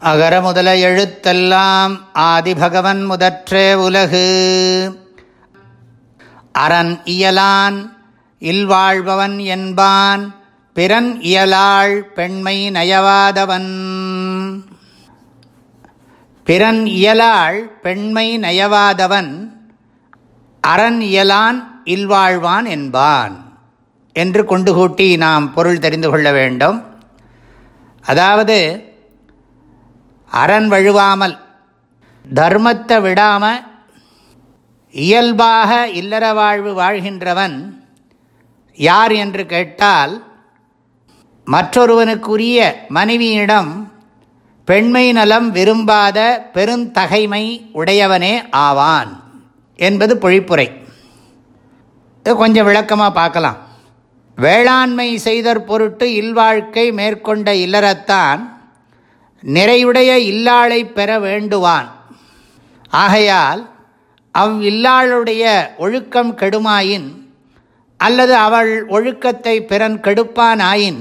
அகர முதல எழுத்தெல்லாம் ஆதிபகவன் முதற்றே உலகு. அரண் இயலான் இல்வாழ்பவன் என்பான் பிறன் இயலாள் பெண்மை நயவாதவன். பிறன் இயலாள் பெண்மை நயவாதவன் அரண் இயலான் இல்வாழ்வான் என்பான். என்று கொண்டு கூட்டி நாம் பொருள் தெரிந்து கொள்ள வேண்டும். அதாவது அரண் வழுவாமல். தர்மத்தை விடாமல் இயல்பாக இல்லற வாழ்வு வாழ்கின்றவன் யார் என்று கேட்டால் மற்றொருவனுக்குரிய மனைவியிடம் பெண்மை நலம் விரும்பாத பெருந்தகைமை உடையவனே ஆவான் என்பது பொழிப்புரை. கொஞ்சம் விளக்கமாக பார்க்கலாம். வேளாண்மை செய்தற் பொருட்டு இல்வாழ்க்கை மேற்கொண்ட இல்லறத்தான் நிறையுடைய இல்லாளை பெற வேண்டுவான். ஆகையால் அவ்வில்லாளுடைய ஒழுக்கம் கெடுமாயின் அல்லது அவள் ஒழுக்கத்தை பிறன் கெடுப்பானாயின்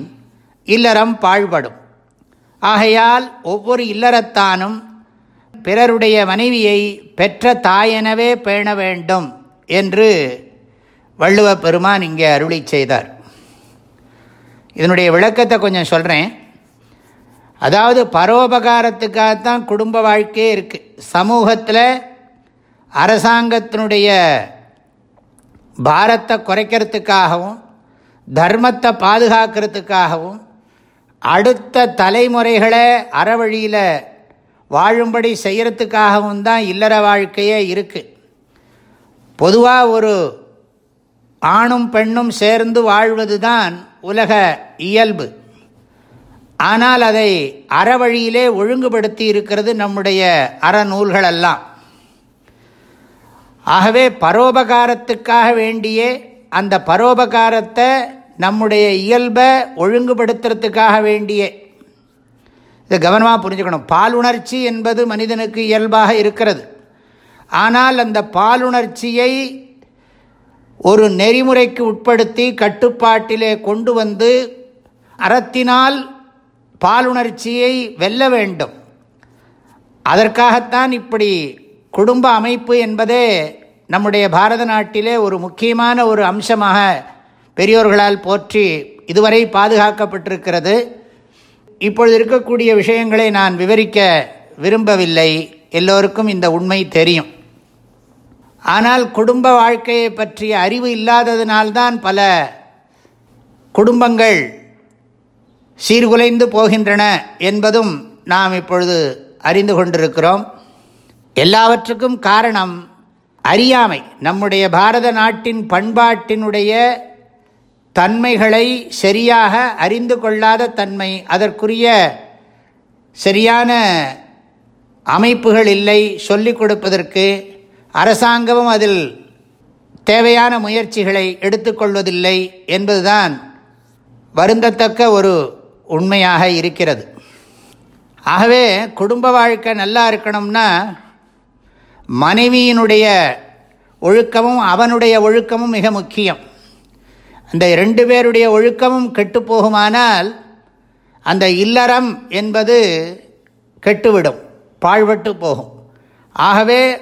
இல்லறம் பாழ்படும். ஆகையால் ஒவ்வொரு இல்லறத்தானும் பிறருடைய மனைவியை பெற்ற தாயெனவே பேண வேண்டும் என்று வள்ளுவ பெருமான் இங்கே அருளி செய்தார். இதனுடைய விளக்கத்தை கொஞ்சம் சொல்கிறேன் அதாவது பரோபகாரத்துக்காகத்தான் குடும்ப வாழ்க்கையே இருக்குது சமூகத்தில் அரசாங்கத்தினுடைய பாரத்தை குறைக்கிறதுக்காகவும் தர்மத்தை பாதுகாக்கிறதுக்காகவும் அடுத்த தலைமுறைகளை அறவழியில் வாழும்படி செய்கிறதுக்காகவும் தான் இல்லற வாழ்க்கையே இருக்குது பொதுவாக ஒரு ஆணும் பெண்ணும் சேர்ந்து வாழ்வது தான் உலக இயல்பு. ஆனால் அதை அறவழியிலே ஒழுங்குபடுத்தி இருக்கிறது நம்முடைய அறநூல்களெல்லாம். ஆகவே பரோபகாரத்துக்காக வேண்டியே அந்த பரோபகாரத்தை நம்முடைய இயல்பை ஒழுங்குபடுத்துறதுக்காக வேண்டியே. இதை கவனமாக புரிஞ்சுக்கணும். பாலுணர்ச்சி என்பது மனிதனுக்கு இயல்பாக இருக்கிறது. ஆனால் அந்த பாலுணர்ச்சியை ஒரு நெறிமுறைக்கு உட்படுத்தி கட்டுப்பாட்டிலே கொண்டு வந்து அறத்தினால் பாலுணர்ச்சியை வெல்ல வேண்டும். அதற்காகத்தான் இப்படி குடும்ப அமைப்பு என்பதே நம்முடைய பாரத நாட்டிலே ஒரு முக்கியமான ஒரு அம்சமாக பெரியோர்களால் போற்றி இதுவரை பாதுகாக்கப்பட்டிருக்கிறது. இப்பொழுது இருக்கக்கூடிய விஷயங்களை நான் விவரிக்க விரும்பவில்லை. எல்லோருக்கும் இந்த உண்மை தெரியும். ஆனால் குடும்ப வாழ்க்கையை பற்றிய அறிவு இல்லாததினால்தான் பல குடும்பங்கள் சீர்குலைந்து போகின்றன என்பதும் நாம் இப்பொழுது அறிந்து கொண்டிருக்கிறோம். எல்லாவற்றுக்கும் காரணம் அறியாமை. நம்முடைய பாரத நாட்டின் பண்பாட்டினுடைய தன்மைகளை சரியாக அறிந்து கொள்ளாத தன்மை அதற்குரிய சரியான அமைப்புகள் இல்லை சொல்லிக் கொடுப்பதற்கு அரசாங்கமும் அதில் தேவையான முயற்சிகளை எடுத்துக்கொள்வதில்லை என்பதுதான் வருந்தத்தக்க ஒரு உண்மையாக இருக்கிறது. ஆகவே குடும்ப வாழ்க்கை நல்லா இருக்கணும்னா மனைவியினுடைய ஒழுக்கமும் அவனுடைய ஒழுக்கமும் மிக முக்கியம். அந்த ரெண்டு பேருடைய ஒழுக்கமும் கெட்டு போகுமானால் அந்த இல்லறம் என்பது கெட்டுவிடும் பாழ்பட்டு போகும். ஆகவே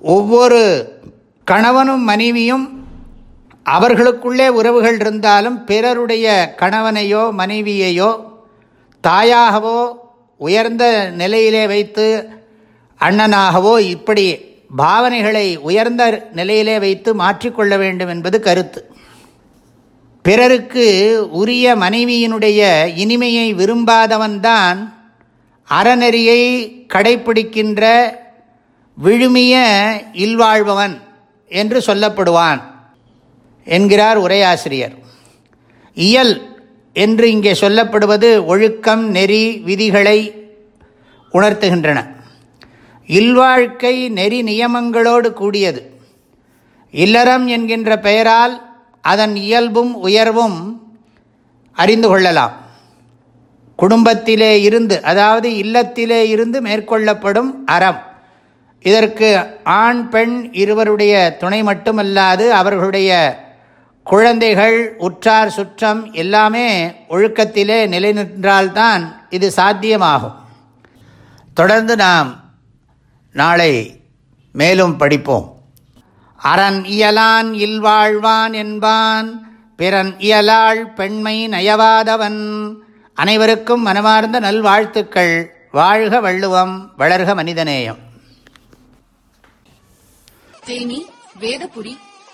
ஒவ்வொரு கணவனும் மனைவியும் அவர்களுக்குள்ளே உறவுகள் இருந்தாலும் பிறருடைய கணவனையோ மனைவியையோ தாயாகவோ உயர்ந்த நிலையிலே வைத்து அண்ணனாகவோ இப்படி பாவனைகளை உயர்ந்த நிலையிலே வைத்து மாற்றிக்கொள்ள வேண்டும் என்பது கருத்து. பிறருக்கு உரிய மனைவியினுடைய இனிமையை விரும்பாதவன்தான் அறநெறியை கடைப்பிடிக்கின்ற விழுமிய இல்வாழ்பவன் என்று சொல்லப்படுவான். என்கிறார் உரையாசிரியர். இயல் என்று இங்கே சொல்லப்படுவது ஒழுக்கம் நெறி விதிகளை உணர்த்துகின்றன. இல்வாழ்க்கை நெறி நியமங்களோடு கூடியது. இல்லறம் என்கின்ற பெயரால் அதன் இயல்பும் உயர்வும் அறிந்து கொள்ளலாம். குடும்பத்திலே இருந்து அதாவது இல்லத்திலே இருந்து மேற்கொள்ளப்படும் அறம். இதற்கு ஆண் பெண் இருவருடைய துணை மட்டுமல்லாது அவர்களுடைய குழந்தைகள் உற்றார் சுற்றம் எல்லாமே ஒழுக்கத்திலே நிலைநின்றால்தான் இது சாத்தியமாகும். தொடர்ந்து நாம் நாளை மேலும் படிப்போம். அரண் இயலான் இல்வாழ்வான் என்பான் பிறன் இயலாள் பெண்மை நயவாதவன். அனைவருக்கும் மனமார்ந்த நல்வாழ்த்துக்கள். வாழ்க வள்ளுவம் வளர்க மனிதநேயம். தேனி வேதபுரி